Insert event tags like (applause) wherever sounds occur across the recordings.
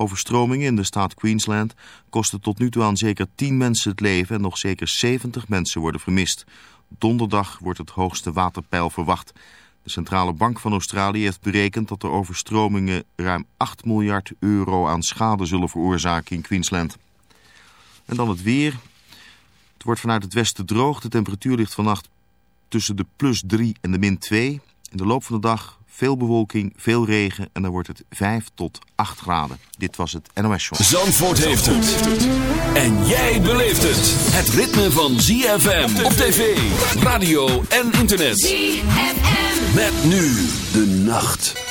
Overstromingen in de staat Queensland kosten tot nu toe aan zeker 10 mensen het leven en nog zeker 70 mensen worden vermist. Donderdag wordt het hoogste waterpeil verwacht. De Centrale Bank van Australië heeft berekend dat de overstromingen ruim 8 miljard euro aan schade zullen veroorzaken in Queensland. En dan het weer. Het wordt vanuit het westen droog. De temperatuur ligt vannacht tussen de plus 3 en de min 2. In de loop van de dag veel bewolking, veel regen en dan wordt het 5 tot 8 graden. Dit was het NOS Show. Zandvoort heeft het. En jij beleeft het. Het ritme van ZFM op tv, radio en internet. ZFM. Met nu de nacht.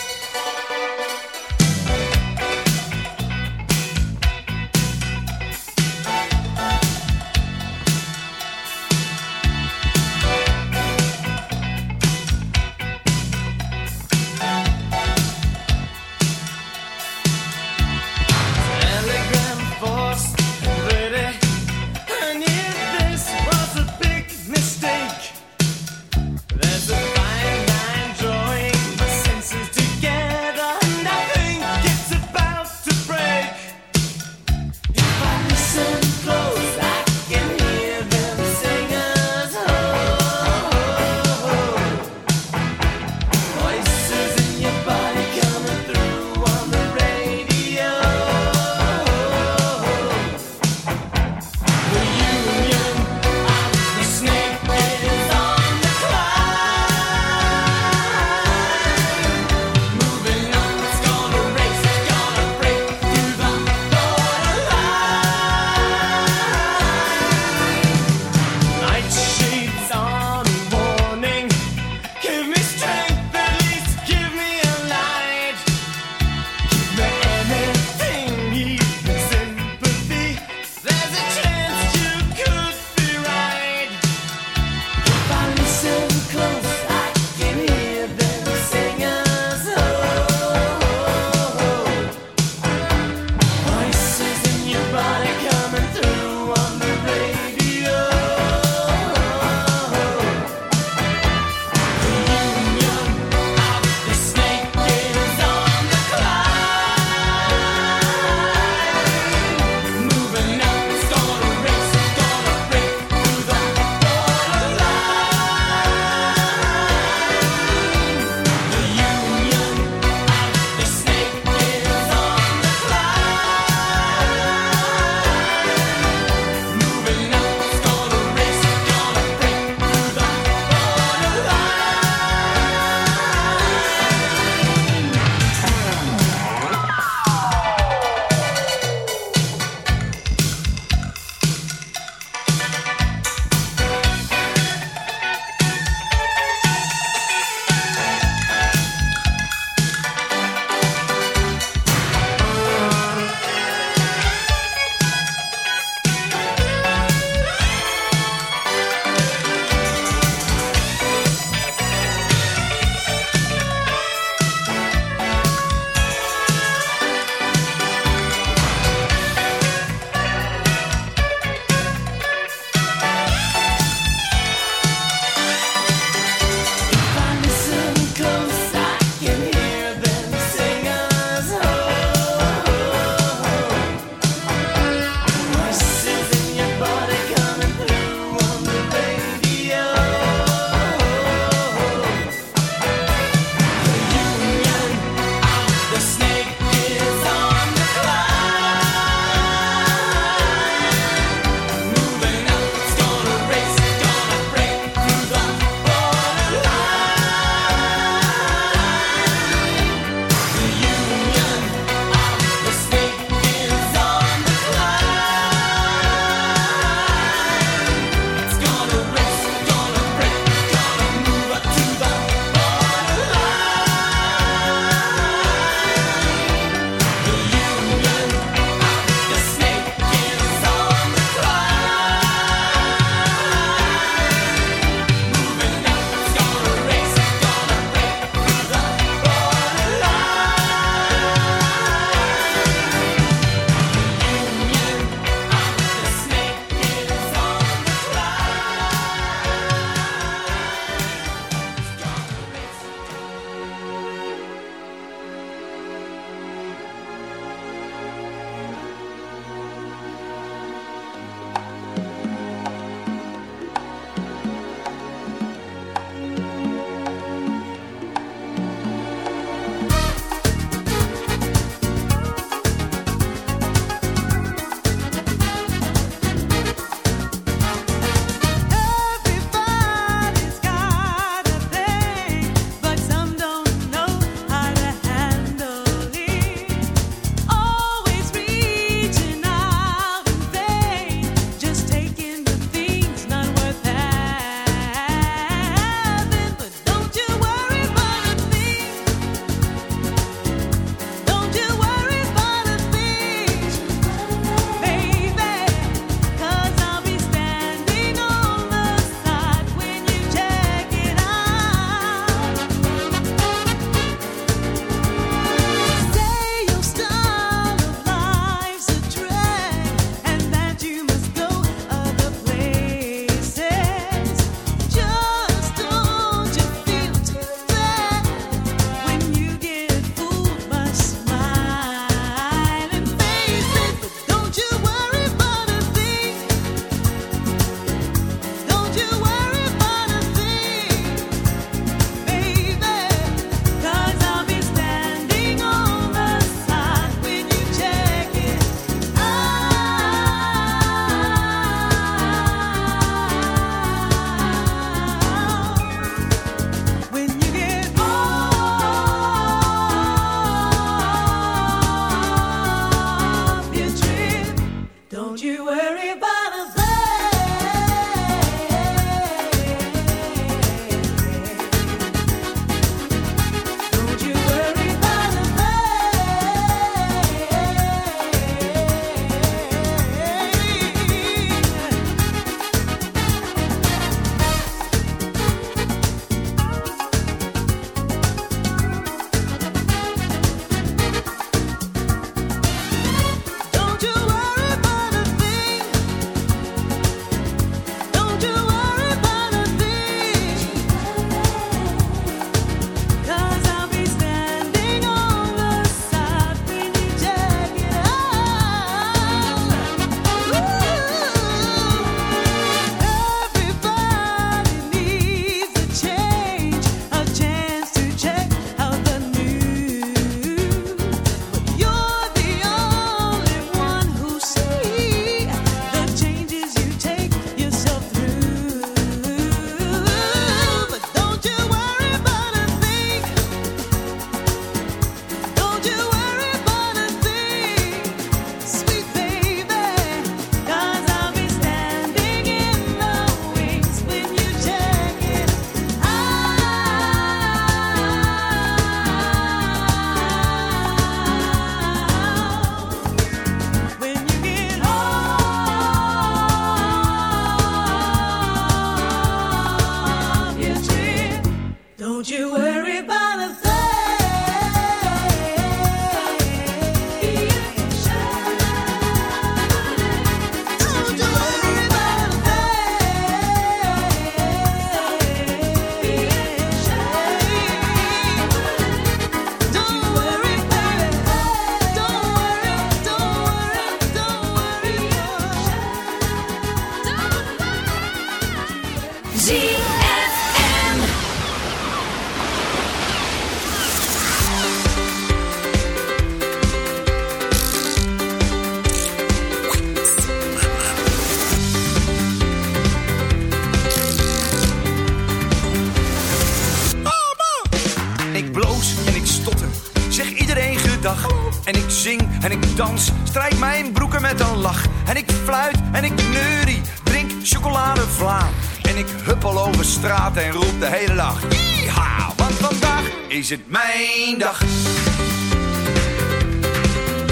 Straat en roep de hele dag. Yeeha, want vandaag is het mijn dag.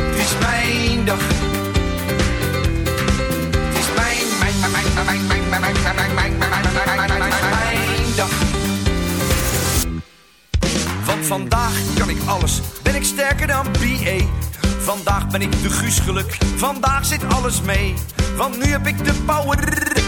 Het is mijn dag. Het is mijn, mijn, mijn, mijn, mijn, mijn, mijn, mijn, mijn, dag. Want vandaag kan ik alles, ben ik sterker dan BA. Vandaag ben ik de Guus geluk, vandaag zit alles mee. Want nu heb ik de power,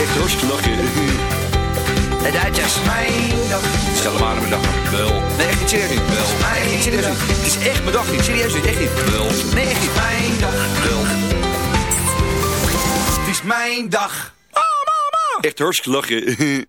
Echt hartstikke lachen. De Duitsers. Mijn dag. Stel hem aan mijn dag. Wel. Nee, echt niet serieus niet. Wel. Echt niet serieus niet. Het is echt mijn dag niet. Serieus niet. Echt niet. Wel. Nee, echt niet. Mijn dag. Wel. Het is mijn dag. Echt hartstikke lachen. (laughs)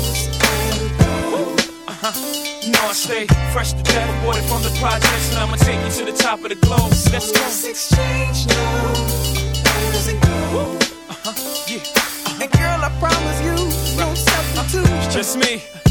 go. Uh-huh. You know I stay fresh to death, aborted from the projects, and I'ma take you to the top of the globe. Let's go. exchange now. Uh-huh. Yeah. And girl, I promise you, no substitute. It's just me.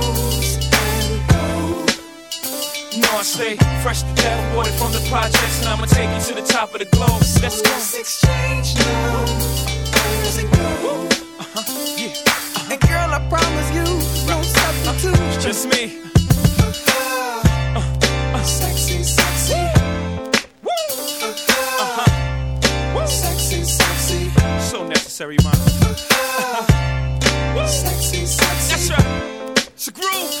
Stay fresh to death, aborted from the projects, and I'ma take you to the top of the globe. Let's go. exchange now. Uh-huh. Yeah. And girl, I promise you, no substitute. It's just me. Uh, uh, sexy, sexy. Woo. Uh-huh. Woo. Sexy, sexy. So necessary. Woo. Sexy, sexy. That's right. It's a groove.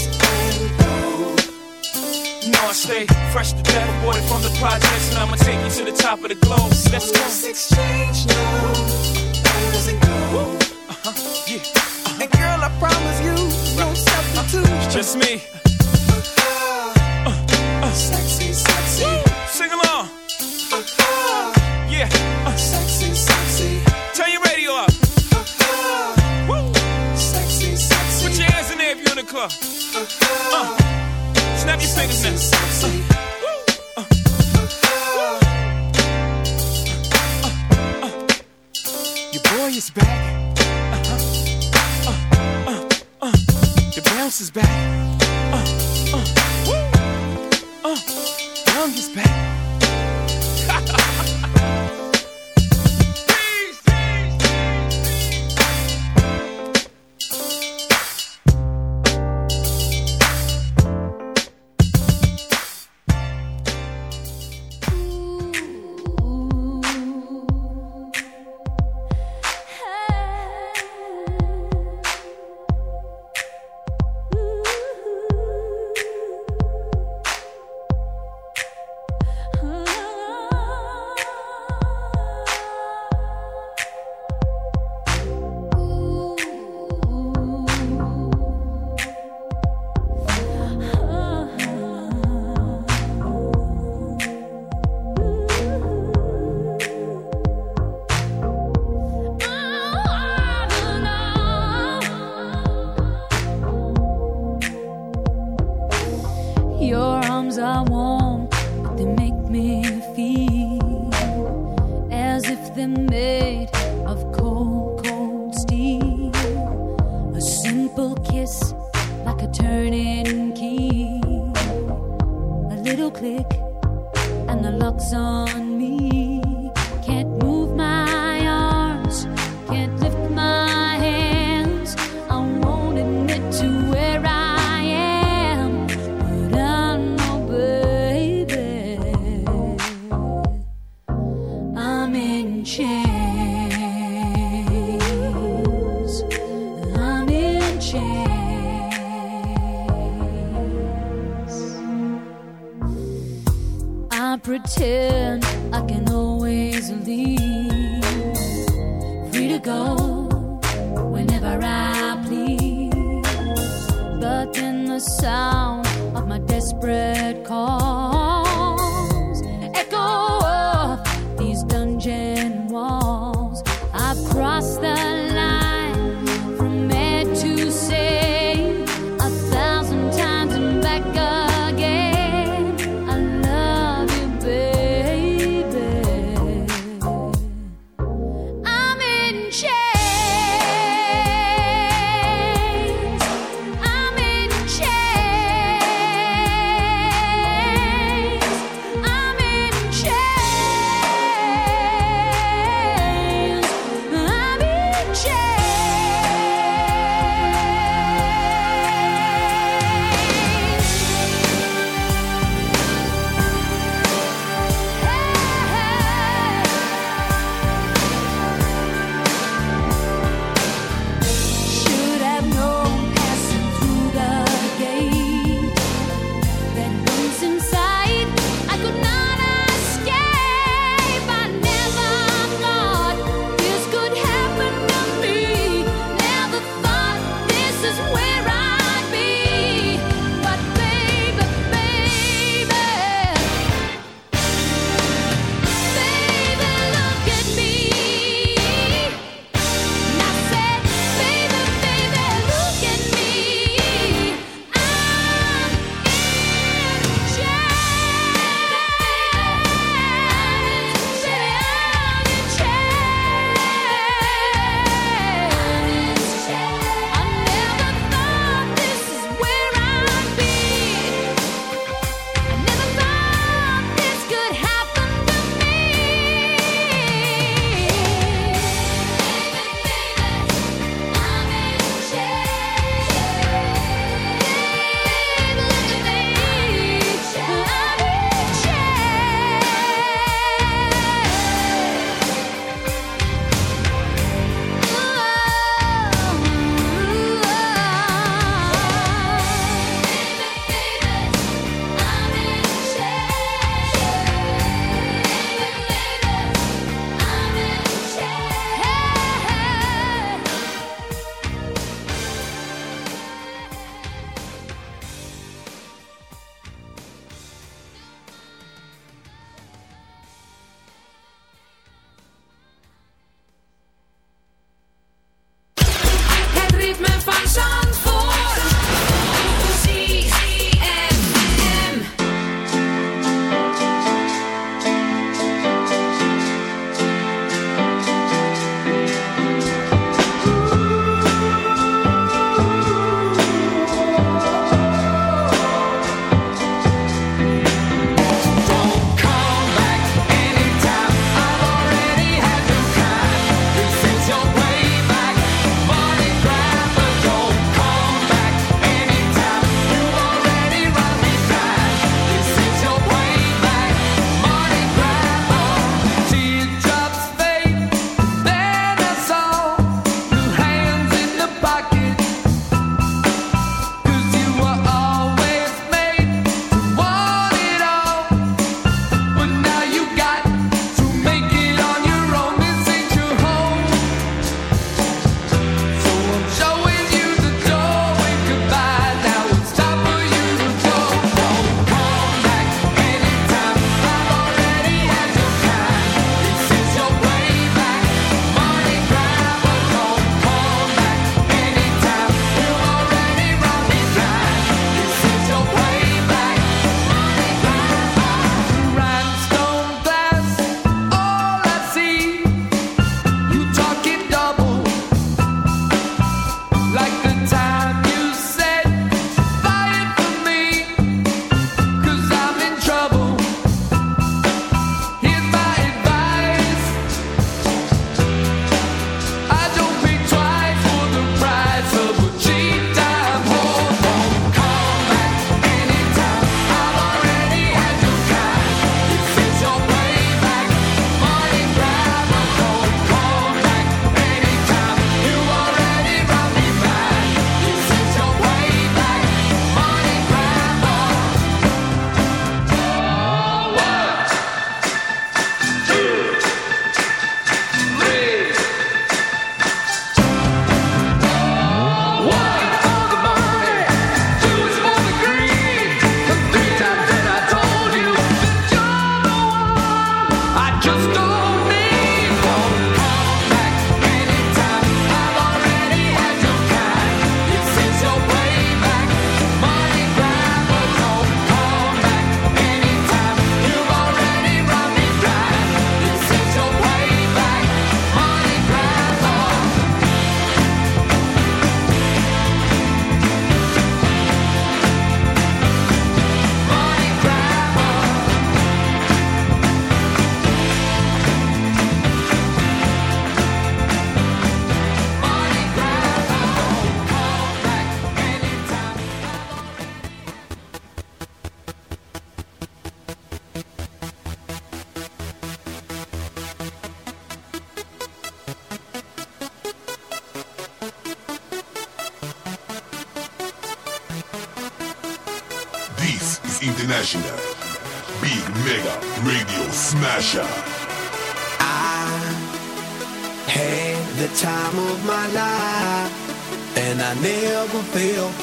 stay fresh to death, aborted from the projects, and I'ma take you to the top of the globe. So let's go. Let's exchange numbers. Go? Uh-huh. Yeah. Uh-huh. And girl, I promise you, no substitute. It's just me. Uh-huh. Uh. Sexy, sexy. Woo! Sing along. Uh-huh. Yeah. Uh. Sexy, sexy. Turn your radio up. Uh-huh. Woo! Sexy, sexy. Put your hands in there if you're in the club. Uh-huh. Uh. Snap your fingers now.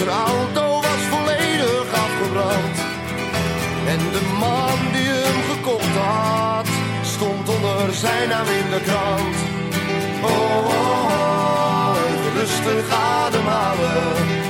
Zijn auto was volledig afgebrand. En de man die hem gekocht had, stond onder zijn naam in de krant. Oh, oh, oh even rustig ademhalen.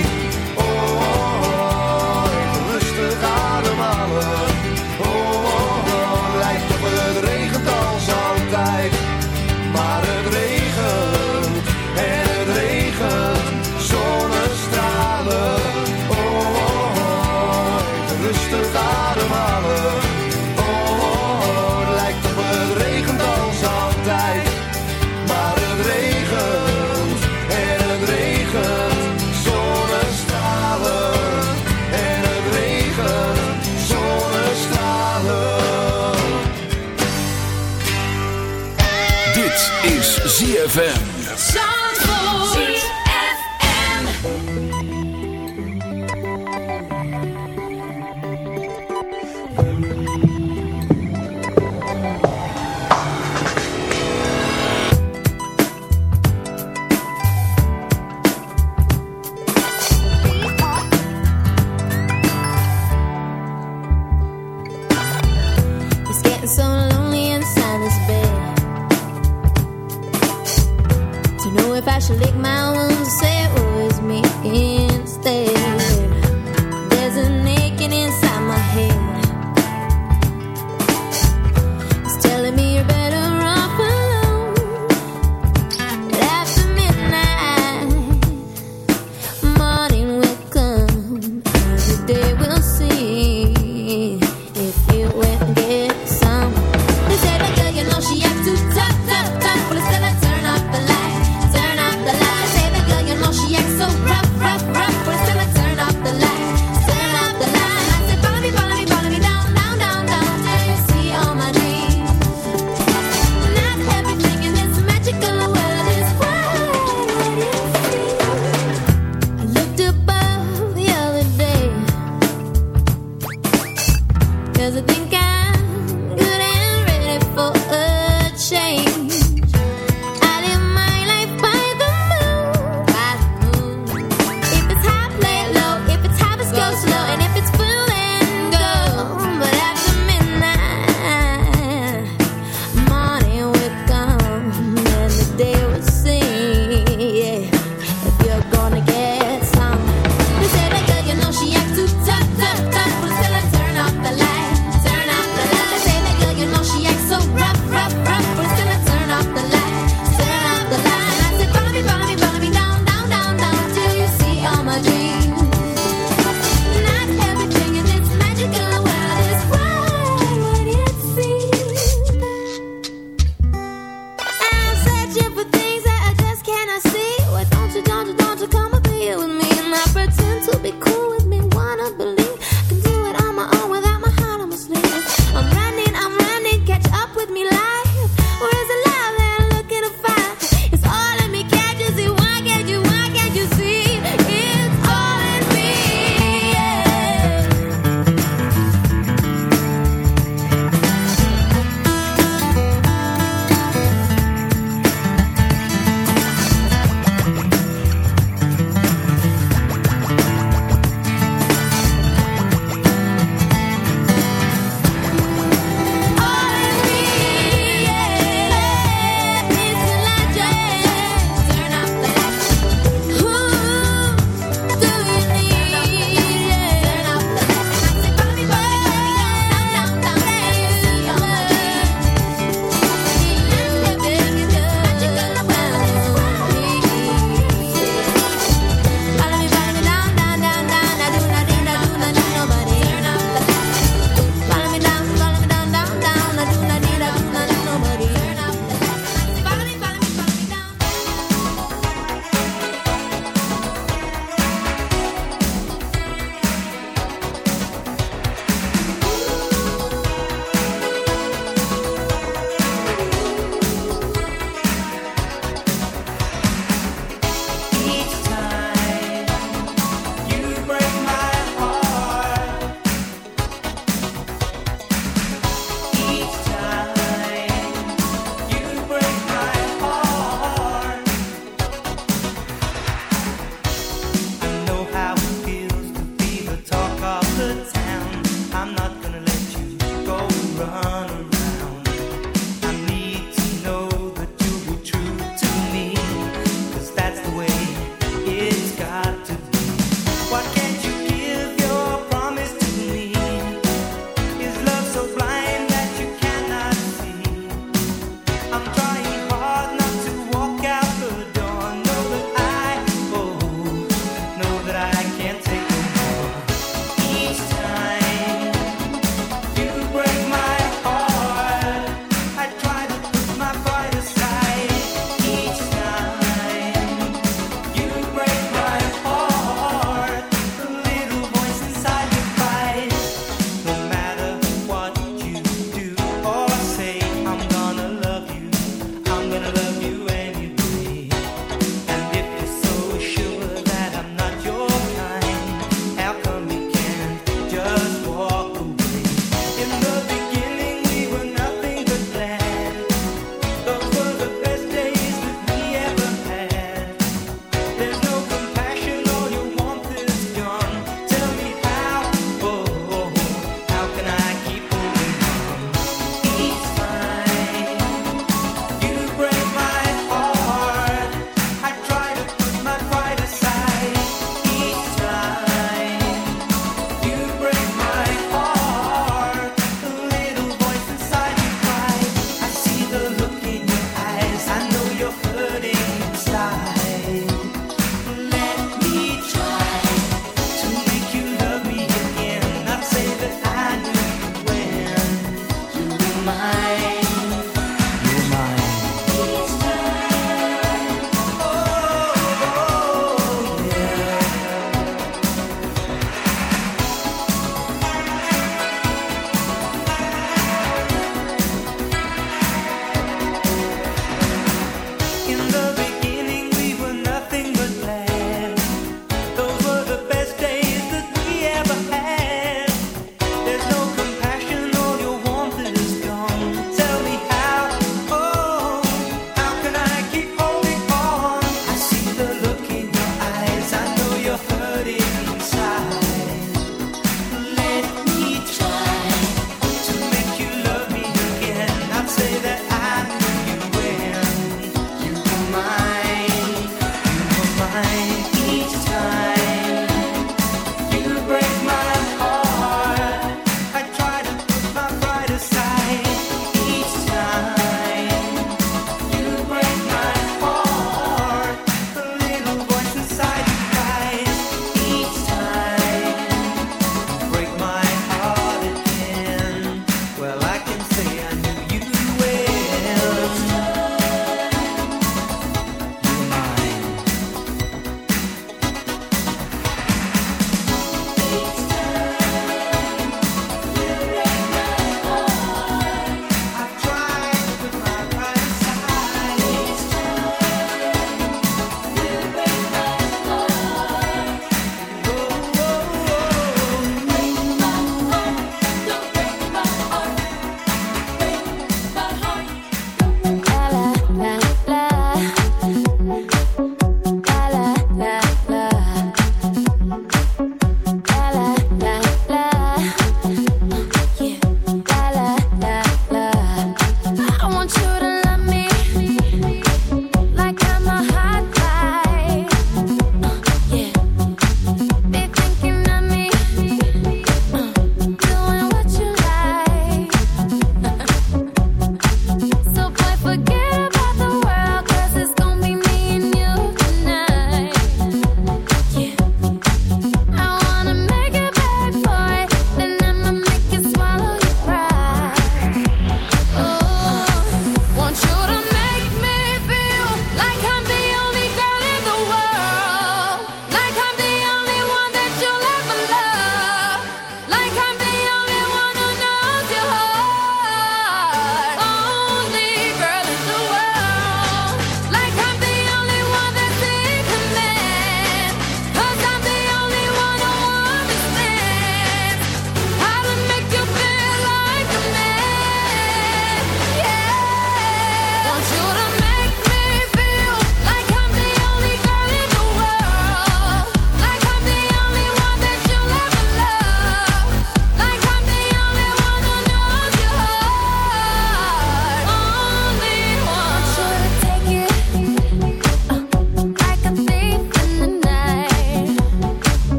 across the town. I'm not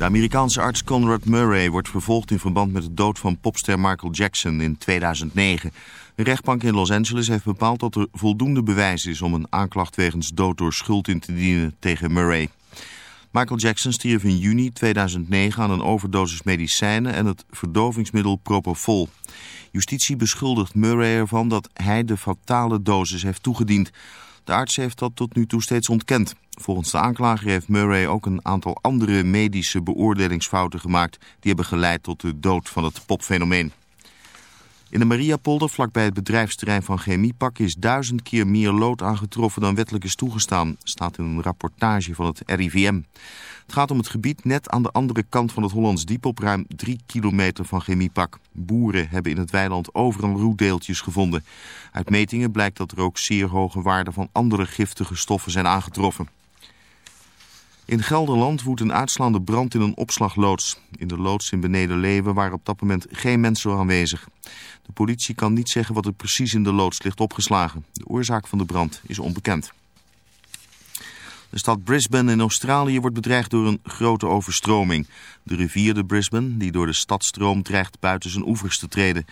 De Amerikaanse arts Conrad Murray wordt vervolgd in verband met de dood van popster Michael Jackson in 2009. Een rechtbank in Los Angeles heeft bepaald dat er voldoende bewijs is om een aanklacht wegens dood door schuld in te dienen tegen Murray. Michael Jackson stierf in juni 2009 aan een overdosis medicijnen en het verdovingsmiddel Propofol. Justitie beschuldigt Murray ervan dat hij de fatale dosis heeft toegediend. De arts heeft dat tot nu toe steeds ontkend. Volgens de aanklager heeft Murray ook een aantal andere medische beoordelingsfouten gemaakt... die hebben geleid tot de dood van het popfenomeen. In de Mariapolder, vlakbij het bedrijfsterrein van Chemiepak... is duizend keer meer lood aangetroffen dan wettelijk is toegestaan... staat in een rapportage van het RIVM. Het gaat om het gebied net aan de andere kant van het Hollands Diep... op ruim drie kilometer van Chemiepak. Boeren hebben in het weiland overal roetdeeltjes gevonden. Uit metingen blijkt dat er ook zeer hoge waarden... van andere giftige stoffen zijn aangetroffen. In Gelderland woedt een uitslaande brand in een opslagloods. In de loods in Beneden-Leeuwen waren op dat moment geen mensen aanwezig. De politie kan niet zeggen wat er precies in de loods ligt opgeslagen. De oorzaak van de brand is onbekend. De stad Brisbane in Australië wordt bedreigd door een grote overstroming. De rivier de Brisbane, die door de stad stroomt, dreigt buiten zijn oevers te treden.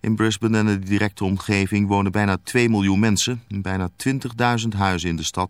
In Brisbane en de directe omgeving wonen bijna 2 miljoen mensen. Bijna 20.000 huizen in de stad